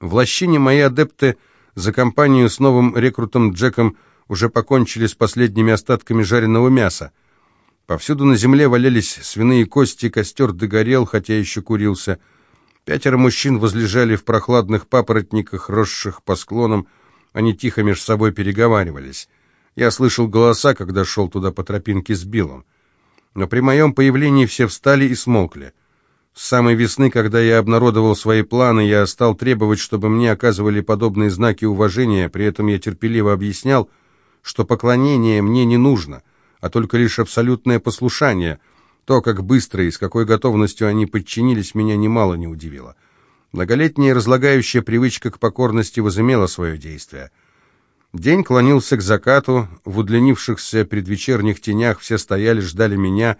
В лощине мои адепты за компанию с новым рекрутом Джеком уже покончили с последними остатками жареного мяса. Повсюду на земле валялись свиные кости, костер догорел, хотя еще курился. Пятеро мужчин возлежали в прохладных папоротниках, росших по склонам. Они тихо между собой переговаривались. Я слышал голоса, когда шел туда по тропинке с Биллом. Но при моем появлении все встали и смолкли. С самой весны, когда я обнародовал свои планы, я стал требовать, чтобы мне оказывали подобные знаки уважения, при этом я терпеливо объяснял, что поклонение мне не нужно, а только лишь абсолютное послушание. То, как быстро и с какой готовностью они подчинились, меня немало не удивило. Многолетняя разлагающая привычка к покорности возымела свое действие. День клонился к закату, в удлинившихся предвечерних тенях все стояли, ждали меня,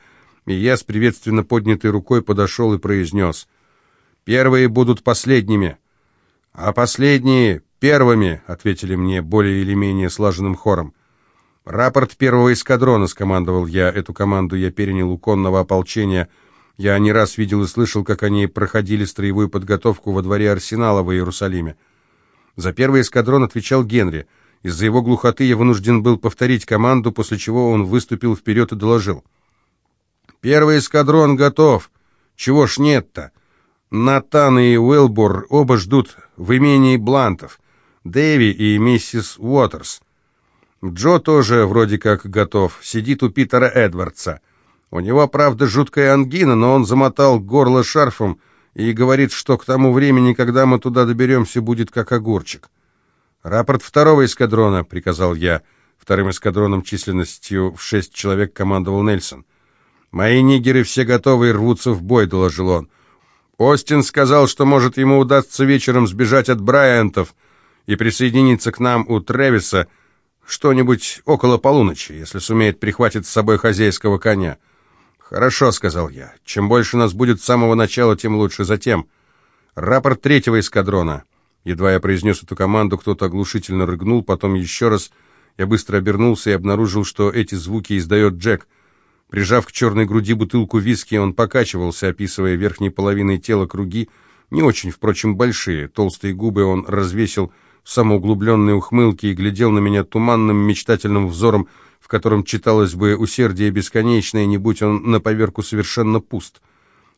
и я с приветственно поднятой рукой подошел и произнес «Первые будут последними, а последние «Первыми», — ответили мне более или менее слаженным хором. «Рапорт первого эскадрона», — скомандовал я. Эту команду я перенял у конного ополчения. Я не раз видел и слышал, как они проходили строевую подготовку во дворе арсенала в Иерусалиме. За первый эскадрон отвечал Генри. Из-за его глухоты я вынужден был повторить команду, после чего он выступил вперед и доложил. «Первый эскадрон готов. Чего ж нет-то? Натан и Уэлбор оба ждут в имении Блантов. Дэви и миссис Уотерс. Джо тоже вроде как готов, сидит у Питера Эдвардса. У него, правда, жуткая ангина, но он замотал горло шарфом и говорит, что к тому времени, когда мы туда доберемся, будет как огурчик. «Рапорт второго эскадрона», — приказал я. Вторым эскадроном численностью в шесть человек командовал Нельсон. «Мои нигеры все готовы и рвутся в бой», — доложил он. «Остин сказал, что, может, ему удастся вечером сбежать от Брайантов, и присоединиться к нам у Тревиса что-нибудь около полуночи, если сумеет прихватить с собой хозяйского коня. «Хорошо», — сказал я. «Чем больше нас будет с самого начала, тем лучше. Затем рапорт третьего эскадрона». Едва я произнес эту команду, кто-то оглушительно рыгнул, потом еще раз. Я быстро обернулся и обнаружил, что эти звуки издает Джек. Прижав к черной груди бутылку виски, он покачивался, описывая верхней половиной тела круги, не очень, впрочем, большие. Толстые губы он развесил самоуглубленной ухмылки и глядел на меня туманным мечтательным взором, в котором читалось бы усердие бесконечное, не будь он на поверку совершенно пуст.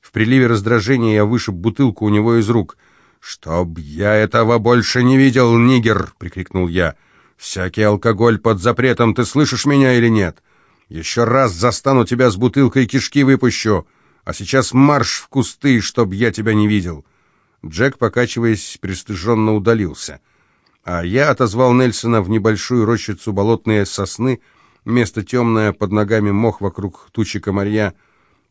В приливе раздражения я вышиб бутылку у него из рук. «Чтоб я этого больше не видел, нигер!» — прикрикнул я. «Всякий алкоголь под запретом, ты слышишь меня или нет? Еще раз застану тебя с бутылкой кишки выпущу, а сейчас марш в кусты, чтоб я тебя не видел!» Джек, покачиваясь, пристыженно удалился — а я отозвал Нельсона в небольшую рощицу болотные сосны, место темное, под ногами мох вокруг тучи комарья.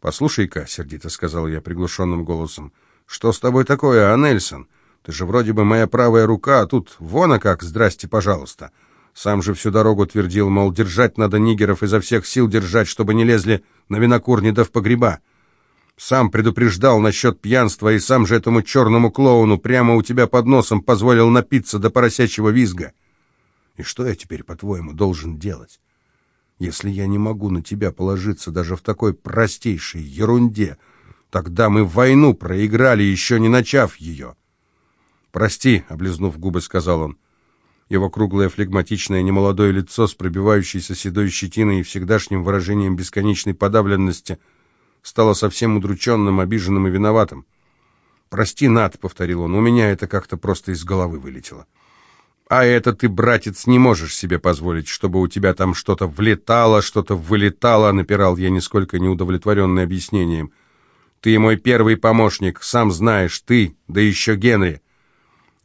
«Послушай-ка», — сердито сказал я приглушенным голосом, — «что с тобой такое, а, Нельсон? Ты же вроде бы моя правая рука, а тут вон а как, здрасте, пожалуйста». Сам же всю дорогу твердил, мол, держать надо нигеров изо всех сил держать, чтобы не лезли на винокурни да в погреба. Сам предупреждал насчет пьянства, и сам же этому черному клоуну прямо у тебя под носом позволил напиться до поросячьего визга. И что я теперь, по-твоему, должен делать? Если я не могу на тебя положиться даже в такой простейшей ерунде, тогда мы войну проиграли, еще не начав ее. «Прости», — облизнув губы, сказал он. Его круглое, флегматичное, немолодое лицо с пробивающейся седой щетиной и всегдашним выражением бесконечной подавленности — стало совсем удрученным, обиженным и виноватым. «Прости, Над», — повторил он, — «у меня это как-то просто из головы вылетело». «А это ты, братец, не можешь себе позволить, чтобы у тебя там что-то влетало, что-то вылетало», — напирал я, нисколько неудовлетворенный объяснением. «Ты мой первый помощник, сам знаешь, ты, да еще Генри.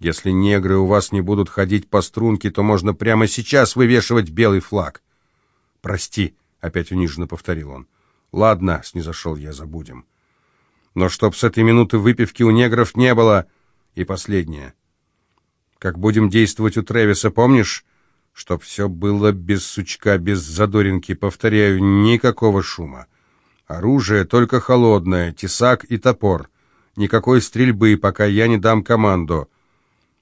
Если негры у вас не будут ходить по струнке, то можно прямо сейчас вывешивать белый флаг». «Прости», — опять униженно повторил он. Ладно, снизошел я, забудем. Но чтоб с этой минуты выпивки у негров не было. И последнее. Как будем действовать у Тревиса, помнишь? Чтоб все было без сучка, без задоринки. Повторяю, никакого шума. Оружие только холодное, тесак и топор. Никакой стрельбы, пока я не дам команду.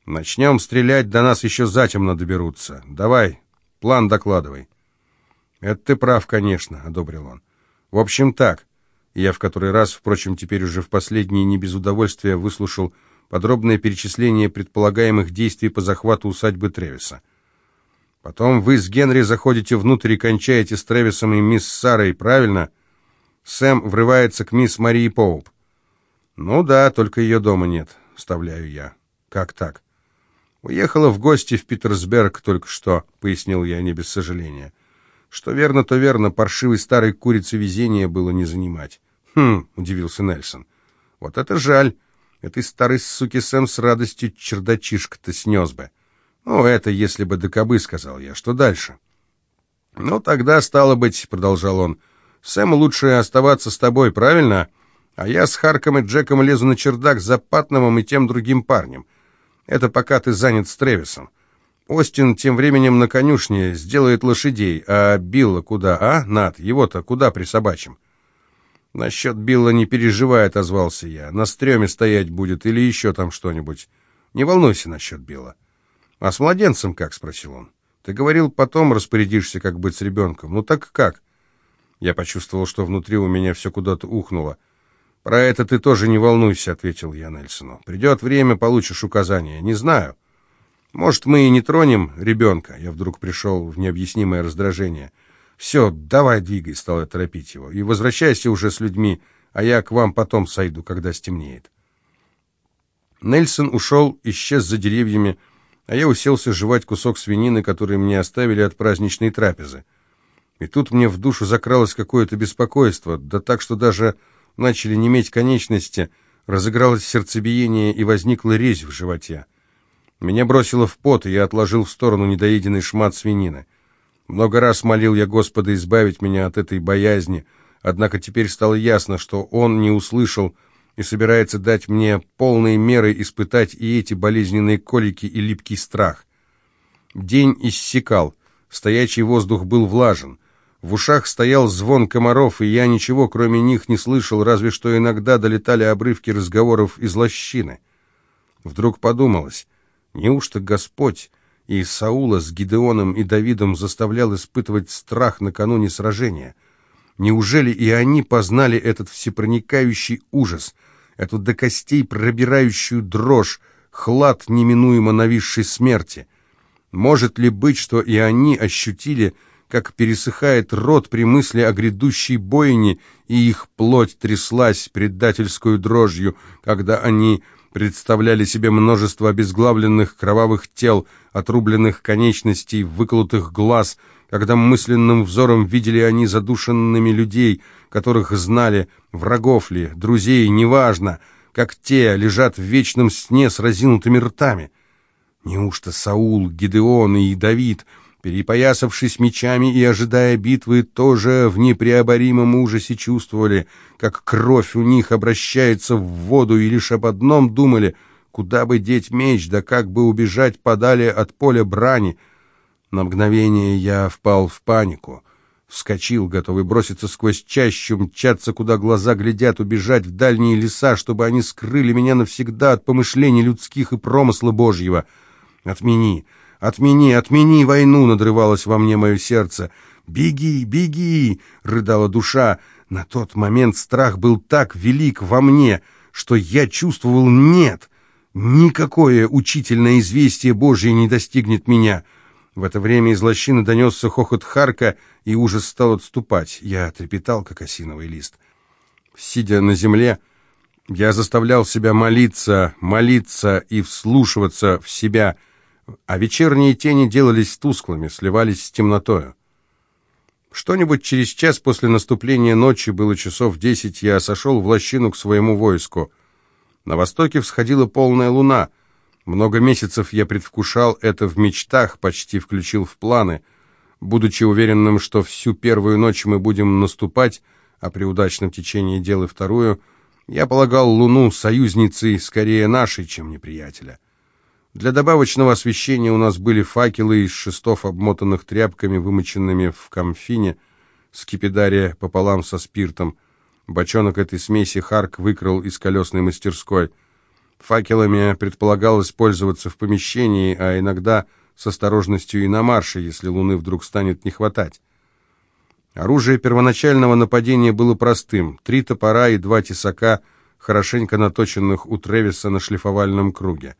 Начнем стрелять, до нас еще затемно доберутся. Давай, план докладывай. Это ты прав, конечно, одобрил он. В общем, так. Я в который раз, впрочем, теперь уже в последний не без удовольствия выслушал подробное перечисление предполагаемых действий по захвату усадьбы Тревиса. Потом вы с Генри заходите внутрь и кончаете с Тревисом и мисс Сарой, правильно? Сэм врывается к мисс Марии Поуп. Ну да, только ее дома нет, вставляю я. Как так? Уехала в гости в Питерсберг только что, пояснил я не без сожаления. Что верно, то верно, паршивой старой курицы везения было не занимать. Хм, удивился Нельсон. Вот это жаль. Этой старой суки Сэм с радостью чердачишка-то снес бы. Ну, это если бы до кобы, сказал я. Что дальше? Ну, тогда, стало быть, продолжал он, Сэм лучше оставаться с тобой, правильно? А я с Харком и Джеком лезу на чердак за Патномом и тем другим парнем. Это пока ты занят с Тревисом. Остин тем временем на конюшне сделает лошадей, а Билла куда, а, Над, его-то куда присобачим? Насчет Билла не переживай, отозвался я. На стреме стоять будет или еще там что-нибудь. Не волнуйся насчет Билла. А с младенцем как, спросил он. Ты говорил, потом распорядишься, как быть с ребенком. Ну так как? Я почувствовал, что внутри у меня все куда-то ухнуло. «Про это ты тоже не волнуйся», — ответил я Нельсону. «Придет время, получишь указания. Не знаю. Может, мы и не тронем ребенка?» Я вдруг пришел в необъяснимое раздражение. «Все, давай двигай», — стал я торопить его. «И возвращайся уже с людьми, а я к вам потом сойду, когда стемнеет». Нельсон ушел, исчез за деревьями, а я уселся жевать кусок свинины, который мне оставили от праздничной трапезы. И тут мне в душу закралось какое-то беспокойство, да так, что даже начали неметь конечности, разыгралось сердцебиение и возникла резь в животе. Меня бросило в пот, и я отложил в сторону недоеденный шмат свинины. Много раз молил я Господа избавить меня от этой боязни, однако теперь стало ясно, что Он не услышал и собирается дать мне полные меры испытать и эти болезненные колики и липкий страх. День иссякал, стоячий воздух был влажен. В ушах стоял звон комаров, и я ничего, кроме них, не слышал, разве что иногда долетали обрывки разговоров из лощины. Вдруг подумалось, Неужто Господь и Саула с Гидеоном и Давидом заставлял испытывать страх накануне сражения? Неужели и они познали этот всепроникающий ужас, эту до костей пробирающую дрожь, хлад неминуемо нависшей смерти? Может ли быть, что и они ощутили, как пересыхает рот при мысли о грядущей бойне, и их плоть тряслась предательскую дрожью, когда они представляли себе множество обезглавленных кровавых тел, отрубленных конечностей, выколотых глаз, когда мысленным взором видели они задушенными людей, которых знали, врагов ли, друзей, неважно, как те лежат в вечном сне с разинутыми ртами. Неужто Саул, Гидеон и Давид — перепоясавшись мечами и ожидая битвы, тоже в непреоборимом ужасе чувствовали, как кровь у них обращается в воду, и лишь об одном думали, куда бы деть меч, да как бы убежать подали от поля брани. На мгновение я впал в панику. Вскочил, готовый броситься сквозь чащу, мчаться, куда глаза глядят, убежать в дальние леса, чтобы они скрыли меня навсегда от помышлений людских и промысла Божьего. Отмени, «Отмени, отмени войну!» — надрывалось во мне мое сердце. «Беги, беги!» — рыдала душа. На тот момент страх был так велик во мне, что я чувствовал «нет». Никакое учительное известие Божье не достигнет меня. В это время из лощины донесся хохот Харка, и ужас стал отступать. Я трепетал, как осиновый лист. Сидя на земле, я заставлял себя молиться, молиться и вслушиваться в себя — а вечерние тени делались тусклыми, сливались с темнотою. Что-нибудь через час после наступления ночи, было часов десять, я сошел в лощину к своему войску. На востоке всходила полная луна. Много месяцев я предвкушал это в мечтах, почти включил в планы. Будучи уверенным, что всю первую ночь мы будем наступать, а при удачном течении дел и вторую, я полагал луну союзницей скорее нашей, чем неприятеля. Для добавочного освещения у нас были факелы из шестов, обмотанных тряпками, вымоченными в камфине, скипидария пополам со спиртом. Бочонок этой смеси Харк выкрал из колесной мастерской. Факелами предполагалось пользоваться в помещении, а иногда с осторожностью и на марше, если луны вдруг станет не хватать. Оружие первоначального нападения было простым. Три топора и два тесака хорошенько наточенных у Тревиса на шлифовальном круге.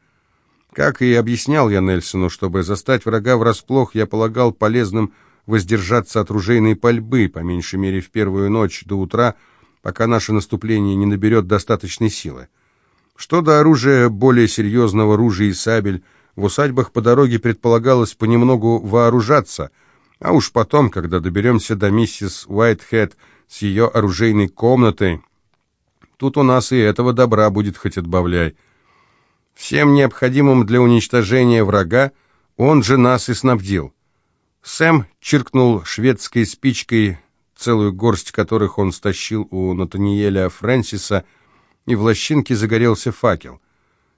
Как и объяснял я Нельсону, чтобы застать врага врасплох, я полагал полезным воздержаться от ружейной пальбы, по меньшей мере в первую ночь до утра, пока наше наступление не наберет достаточной силы. Что до оружия более серьезного, ружей и сабель, в усадьбах по дороге предполагалось понемногу вооружаться, а уж потом, когда доберемся до миссис Уайтхед с ее оружейной комнатой, тут у нас и этого добра будет хоть отбавляй. Всем необходимым для уничтожения врага он же нас и снабдил. Сэм чиркнул шведской спичкой, целую горсть которых он стащил у Натаниэля Фрэнсиса, и в лощинке загорелся факел.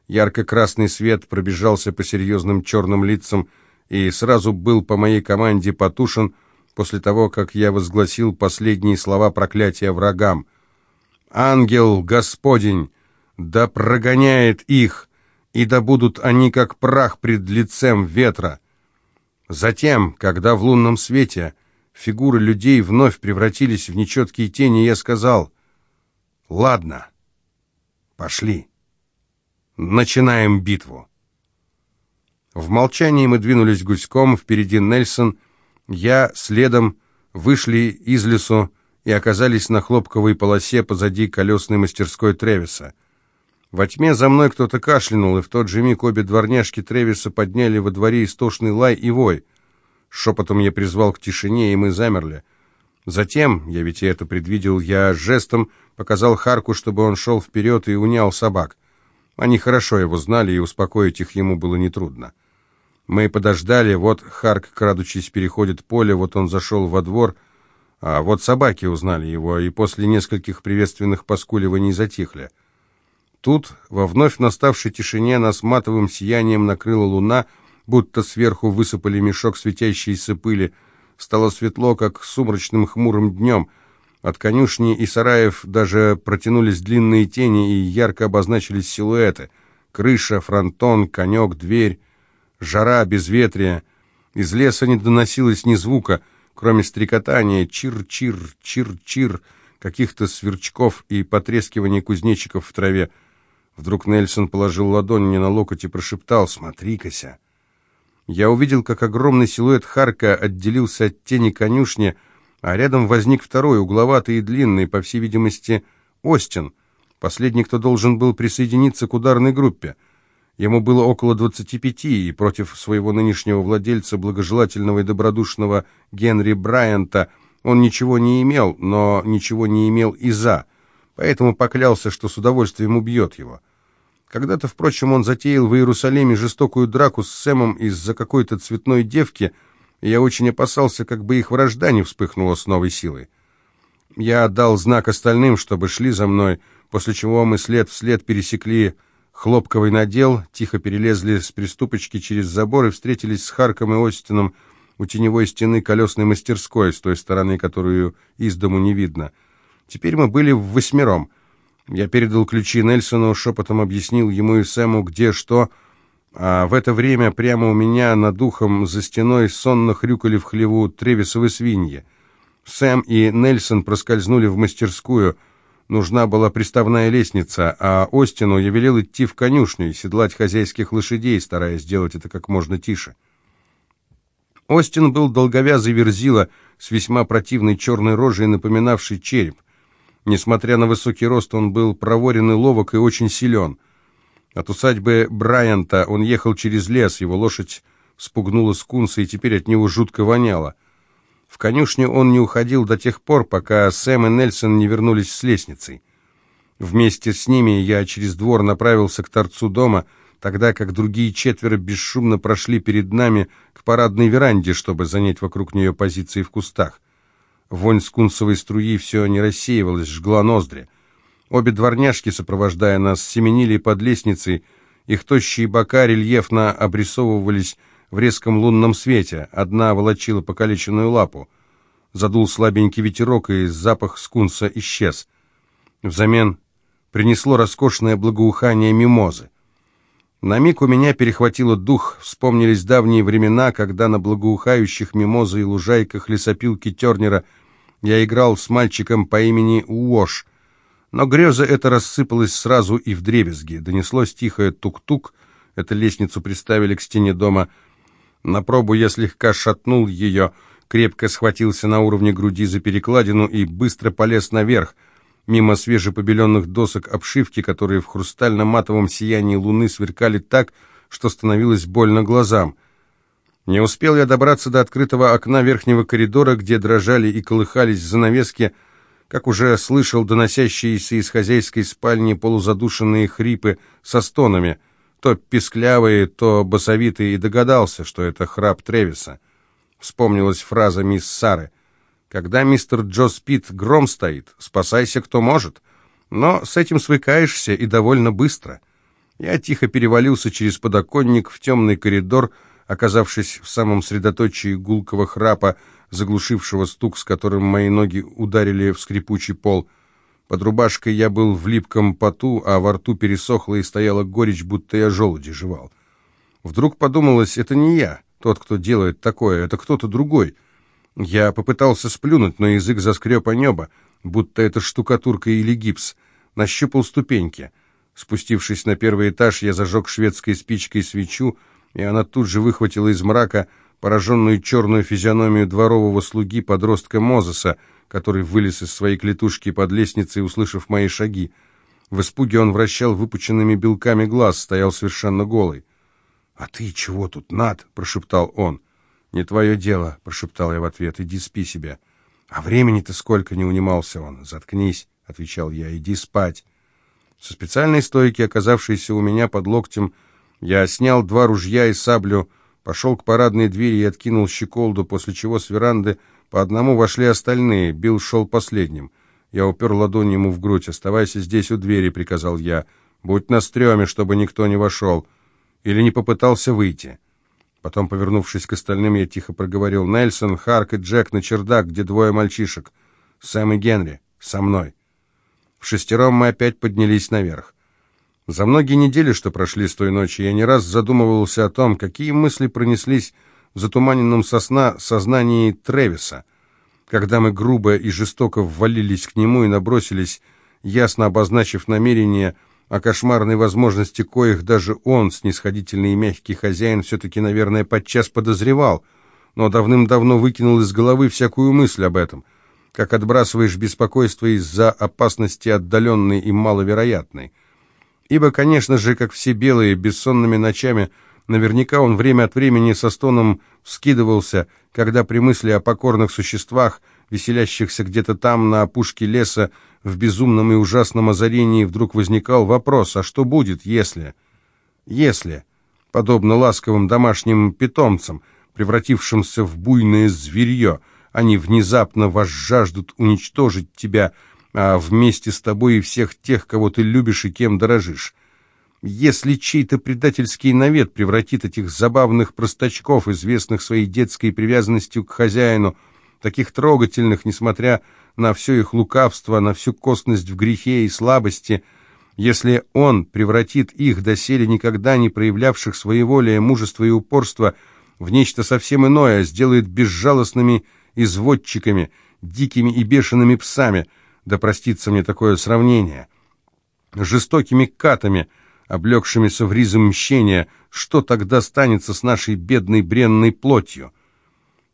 Ярко-красный свет пробежался по серьезным черным лицам и сразу был по моей команде потушен после того, как я возгласил последние слова проклятия врагам. «Ангел Господень, да прогоняет их, и да будут они как прах пред лицем ветра!» Затем, когда в лунном свете фигуры людей вновь превратились в нечеткие тени, я сказал «Ладно, пошли». Начинаем битву. В молчании мы двинулись гуськом, впереди Нельсон, я следом, вышли из лесу и оказались на хлопковой полосе позади колесной мастерской Тревиса. Во тьме за мной кто-то кашлянул, и в тот же миг обе дворняжки Тревиса подняли во дворе истошный лай и вой. Шепотом я призвал к тишине, и мы замерли. Затем, я ведь и это предвидел, я жестом показал Харку, чтобы он шел вперед и унял собак. Они хорошо его знали, и успокоить их ему было нетрудно. Мы подождали, вот Харк, крадучись, переходит поле, вот он зашел во двор, а вот собаки узнали его, и после нескольких приветственных поскуливаний затихли. Тут, во вновь наставшей тишине, нас матовым сиянием накрыла луна, будто сверху высыпали мешок светящейся пыли. Стало светло, как сумрачным хмурым днем — от конюшни и сараев даже протянулись длинные тени и ярко обозначились силуэты. Крыша, фронтон, конек, дверь, жара, безветрие. Из леса не доносилось ни звука, кроме стрекотания чир-чир, чир-чир, каких-то сверчков и потрескивания кузнечиков в траве. Вдруг Нельсон положил ладонь мне на локоть и прошептал «Смотри-кася». Я увидел, как огромный силуэт Харка отделился от тени конюшни, а рядом возник второй, угловатый и длинный, по всей видимости, Остин, последний, кто должен был присоединиться к ударной группе. Ему было около 25, и против своего нынешнего владельца, благожелательного и добродушного Генри Брайанта, он ничего не имел, но ничего не имел и за, поэтому поклялся, что с удовольствием убьет его. Когда-то, впрочем, он затеял в Иерусалиме жестокую драку с Сэмом из-за какой-то цветной девки – я очень опасался, как бы их вражда не вспыхнула с новой силой. Я отдал знак остальным, чтобы шли за мной, после чего мы след в след пересекли хлопковый надел, тихо перелезли с приступочки через забор и встретились с Харком и Остином у теневой стены колесной мастерской, с той стороны, которую из дому не видно. Теперь мы были в восьмером. Я передал ключи Нельсону, шепотом объяснил ему и Сэму, где что, а в это время прямо у меня над духом за стеной сонно хрюкали в хлеву тревисовы свиньи. Сэм и Нельсон проскользнули в мастерскую. Нужна была приставная лестница, а Остину я велел идти в конюшню и седлать хозяйских лошадей, стараясь сделать это как можно тише. Остин был долговязый верзила с весьма противной черной рожей, напоминавшей череп. Несмотря на высокий рост, он был проворен и ловок и очень силен — от усадьбы Брайанта он ехал через лес, его лошадь спугнула скунса, и теперь от него жутко воняло. В конюшню он не уходил до тех пор, пока Сэм и Нельсон не вернулись с лестницей. Вместе с ними я через двор направился к торцу дома, тогда как другие четверо бесшумно прошли перед нами к парадной веранде, чтобы занять вокруг нее позиции в кустах. Вонь скунсовой струи все не рассеивалась, жгла ноздри. Обе дворняжки, сопровождая нас, семенили под лестницей, их тощие бока рельефно обрисовывались в резком лунном свете, одна волочила покалеченную лапу. Задул слабенький ветерок, и запах скунса исчез. Взамен принесло роскошное благоухание мимозы. На миг у меня перехватило дух, вспомнились давние времена, когда на благоухающих мимозы и лужайках лесопилки Тернера я играл с мальчиком по имени Уош, Но греза эта рассыпалась сразу и в дребезги. Донеслось тихое тук-тук, это лестницу приставили к стене дома. На пробу я слегка шатнул ее, крепко схватился на уровне груди за перекладину и быстро полез наверх, мимо свежепобеленных досок обшивки, которые в хрустально-матовом сиянии луны сверкали так, что становилось больно глазам. Не успел я добраться до открытого окна верхнего коридора, где дрожали и колыхались занавески, как уже слышал доносящиеся из хозяйской спальни полузадушенные хрипы со стонами, то писклявые, то басовитые, и догадался, что это храп Тревиса. Вспомнилась фраза мисс Сары. «Когда мистер Джо спит, гром стоит, спасайся кто может». Но с этим свыкаешься и довольно быстро. Я тихо перевалился через подоконник в темный коридор, оказавшись в самом средоточии гулкого храпа, заглушившего стук, с которым мои ноги ударили в скрипучий пол. Под рубашкой я был в липком поту, а во рту пересохло и стояла горечь, будто я желуди жевал. Вдруг подумалось, это не я, тот, кто делает такое, это кто-то другой. Я попытался сплюнуть, но язык заскреб о небо, будто это штукатурка или гипс. Нащупал ступеньки. Спустившись на первый этаж, я зажег шведской спичкой свечу, и она тут же выхватила из мрака пораженную черную физиономию дворового слуги подростка Мозеса, который вылез из своей клетушки под лестницей, услышав мои шаги. В испуге он вращал выпученными белками глаз, стоял совершенно голый. «А ты чего тут, Над?» — прошептал он. «Не твое дело», — прошептал я в ответ, — «иди спи себя». «А времени-то сколько?» — не унимался он. «Заткнись», — отвечал я, — «иди спать». Со специальной стойки, оказавшейся у меня под локтем, я снял два ружья и саблю, пошел к парадной двери и откинул щеколду, после чего с веранды по одному вошли остальные. Билл шел последним. Я упер ладонь ему в грудь. «Оставайся здесь у двери», — приказал я. «Будь на стреме, чтобы никто не вошел. Или не попытался выйти». Потом, повернувшись к остальным, я тихо проговорил. «Нельсон, Харк и Джек на чердак, где двое мальчишек. Сэм и Генри. Со мной». В шестером мы опять поднялись наверх. За многие недели, что прошли с той ночи, я не раз задумывался о том, какие мысли пронеслись в затуманенном сосна сознании Тревиса, когда мы грубо и жестоко ввалились к нему и набросились, ясно обозначив намерение о кошмарной возможности коих даже он, снисходительный и мягкий хозяин, все-таки, наверное, подчас подозревал, но давным-давно выкинул из головы всякую мысль об этом, как отбрасываешь беспокойство из-за опасности отдаленной и маловероятной. Ибо, конечно же, как все белые, бессонными ночами, наверняка он время от времени со стоном вскидывался, когда при мысли о покорных существах, веселящихся где-то там, на опушке леса, в безумном и ужасном озарении вдруг возникал вопрос, а что будет, если... Если, подобно ласковым домашним питомцам, превратившимся в буйное зверье, они внезапно возжаждут уничтожить тебя, а вместе с тобой и всех тех, кого ты любишь и кем дорожишь. Если чей-то предательский навет превратит этих забавных простачков, известных своей детской привязанностью к хозяину, таких трогательных, несмотря на все их лукавство, на всю косность в грехе и слабости, если он превратит их, доселе никогда не проявлявших своеволия, мужества и упорства, в нечто совсем иное, сделает безжалостными изводчиками, дикими и бешеными псами — да простится мне такое сравнение, жестокими катами, облегшимися в ризы мщения, что тогда станется с нашей бедной бренной плотью?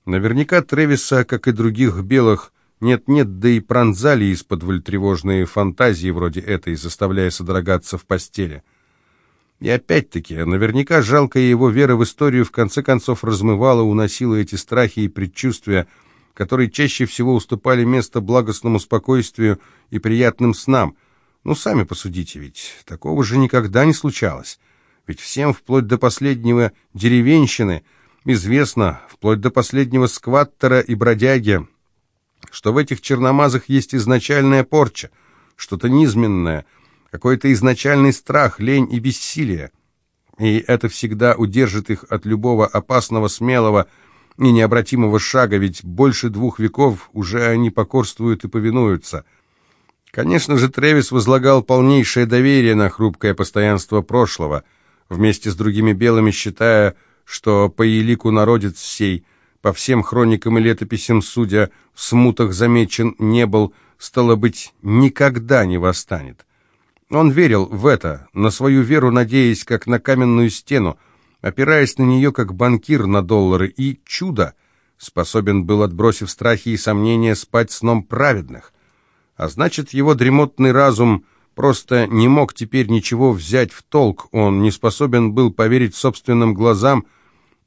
Наверняка Тревиса, как и других белых, нет-нет, да и пронзали из-под тревожные фантазии вроде этой, заставляя содрогаться в постели. И опять-таки, наверняка жалкая его вера в историю в конце концов размывала, уносила эти страхи и предчувствия, которые чаще всего уступали место благостному спокойствию и приятным снам. Ну, сами посудите, ведь такого же никогда не случалось. Ведь всем, вплоть до последнего деревенщины, известно, вплоть до последнего скваттера и бродяги, что в этих черномазах есть изначальная порча, что-то низменное, какой-то изначальный страх, лень и бессилие. И это всегда удержит их от любого опасного, смелого, и необратимого шага, ведь больше двух веков уже они покорствуют и повинуются. Конечно же, Тревис возлагал полнейшее доверие на хрупкое постоянство прошлого, вместе с другими белыми считая, что по елику народец сей, по всем хроникам и летописям судя, в смутах замечен не был, стало быть, никогда не восстанет. Он верил в это, на свою веру надеясь, как на каменную стену, опираясь на нее, как банкир на доллары, и чудо, способен был, отбросив страхи и сомнения, спать сном праведных. А значит, его дремотный разум просто не мог теперь ничего взять в толк, он не способен был поверить собственным глазам,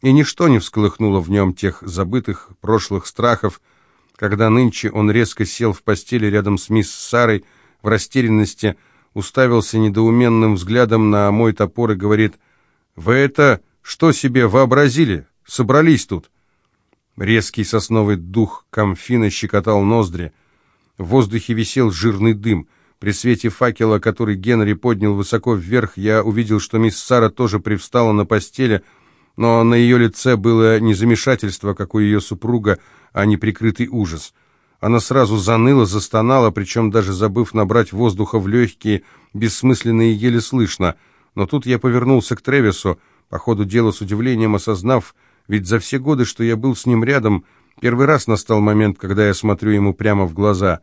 и ничто не всколыхнуло в нем тех забытых прошлых страхов, когда нынче он резко сел в постели рядом с мисс Сарой в растерянности, уставился недоуменным взглядом на мой топор и говорит, «Вы это что себе вообразили? Собрались тут?» Резкий сосновый дух комфина щекотал ноздри. В воздухе висел жирный дым. При свете факела, который Генри поднял высоко вверх, я увидел, что мисс Сара тоже привстала на постели, но на ее лице было не замешательство, как у ее супруга, а неприкрытый ужас. Она сразу заныла, застонала, причем даже забыв набрать воздуха в легкие, бессмысленно и еле слышно. Но тут я повернулся к Тревису, по ходу дела с удивлением осознав, ведь за все годы, что я был с ним рядом, первый раз настал момент, когда я смотрю ему прямо в глаза.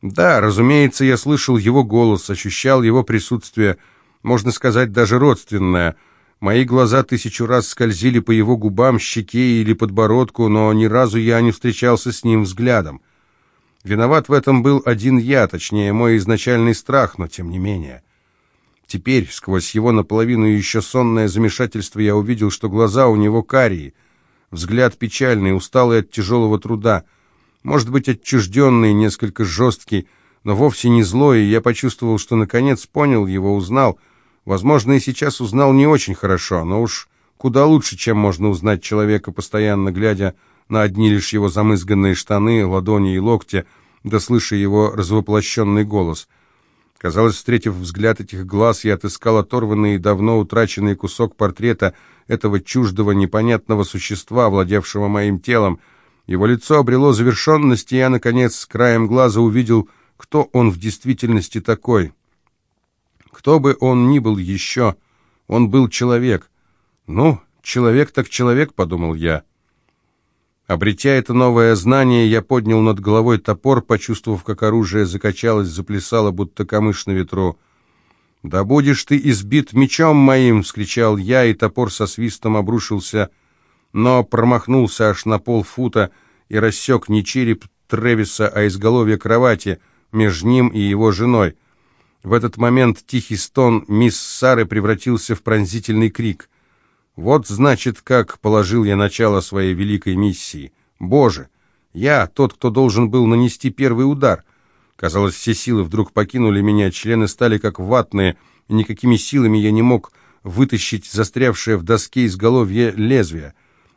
Да, разумеется, я слышал его голос, ощущал его присутствие, можно сказать, даже родственное — Мои глаза тысячу раз скользили по его губам, щеке или подбородку, но ни разу я не встречался с ним взглядом. Виноват в этом был один я, точнее, мой изначальный страх, но тем не менее. Теперь, сквозь его наполовину еще сонное замешательство, я увидел, что глаза у него карие, взгляд печальный, усталый от тяжелого труда, может быть, отчужденный, несколько жесткий, но вовсе не злой, и я почувствовал, что наконец понял его, узнал — Возможно, и сейчас узнал не очень хорошо, но уж куда лучше, чем можно узнать человека, постоянно глядя на одни лишь его замызганные штаны, ладони и локти, да слыша его развоплощенный голос. Казалось, встретив взгляд этих глаз, я отыскал оторванный и давно утраченный кусок портрета этого чуждого, непонятного существа, владевшего моим телом. Его лицо обрело завершенность, и я, наконец, с краем глаза увидел, кто он в действительности такой». Кто бы он ни был еще, он был человек. Ну, человек так человек, подумал я. Обретя это новое знание, я поднял над головой топор, почувствовав, как оружие закачалось, заплясало, будто камыш на ветру. «Да будешь ты избит мечом моим!» — вскричал я, и топор со свистом обрушился, но промахнулся аж на полфута и рассек не череп Тревиса, а изголовье кровати между ним и его женой. В этот момент тихий стон мисс Сары превратился в пронзительный крик. Вот, значит, как положил я начало своей великой миссии. Боже! Я тот, кто должен был нанести первый удар. Казалось, все силы вдруг покинули меня, члены стали как ватные, и никакими силами я не мог вытащить застрявшее в доске изголовье лезвие.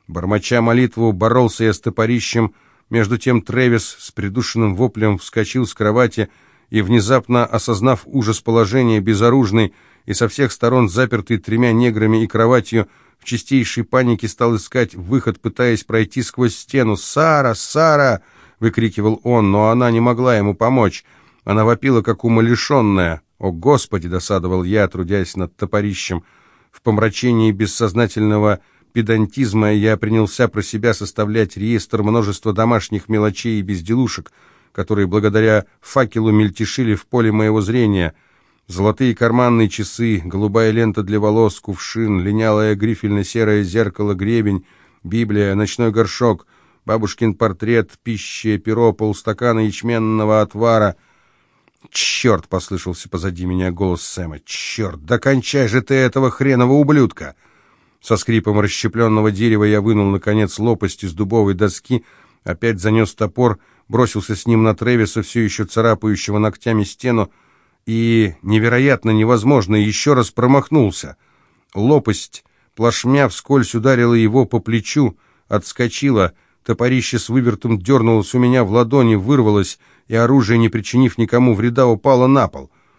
Бормоча молитву, боролся я с топорищем, между тем Тревис с придушенным воплем вскочил с кровати и, внезапно осознав ужас положения, безоружный и со всех сторон запертый тремя неграми и кроватью, в чистейшей панике стал искать выход, пытаясь пройти сквозь стену. «Сара! Сара!» — выкрикивал он, но она не могла ему помочь. Она вопила, как умалишенная. «О, Господи!» — досадовал я, трудясь над топорищем. В помрачении бессознательного педантизма я принялся про себя составлять реестр множества домашних мелочей и безделушек — которые благодаря факелу мельтешили в поле моего зрения. Золотые карманные часы, голубая лента для волос, кувшин, линялое грифельно-серое зеркало, гребень, Библия, ночной горшок, бабушкин портрет, пища, перо, полстакана ячменного отвара. «Черт!» — послышался позади меня голос Сэма. «Черт! Да кончай же ты этого хренового ублюдка!» Со скрипом расщепленного дерева я вынул, наконец, лопасть из дубовой доски, опять занес топор — бросился с ним на Тревиса, все еще царапающего ногтями стену, и, невероятно невозможно, еще раз промахнулся. Лопасть, плашмя вскользь ударила его по плечу, отскочила, топорище с вывертом дернулось у меня в ладони, вырвалось, и оружие, не причинив никому вреда, упало на пол —